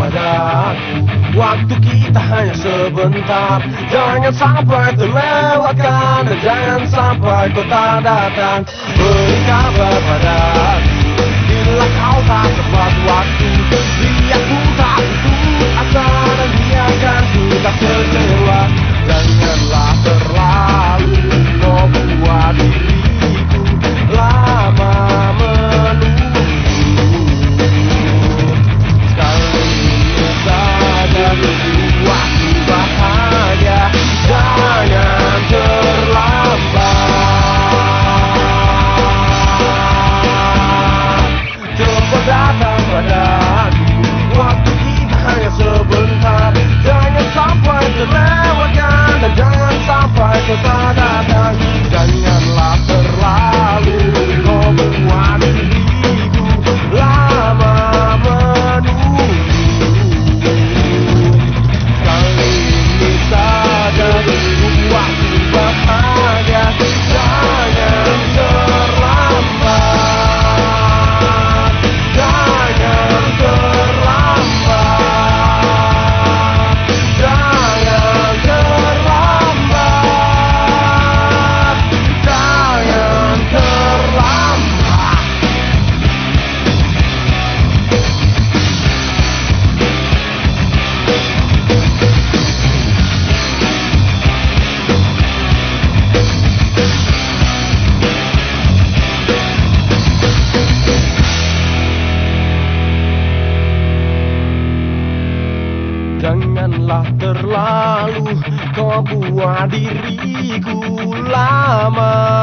padam Waktu kita hanya sebentar. Jangan sampai terlewatkan Dan jangan sampai kota datang. Beri kabar Janganlah terlalu kau buat diriku lama.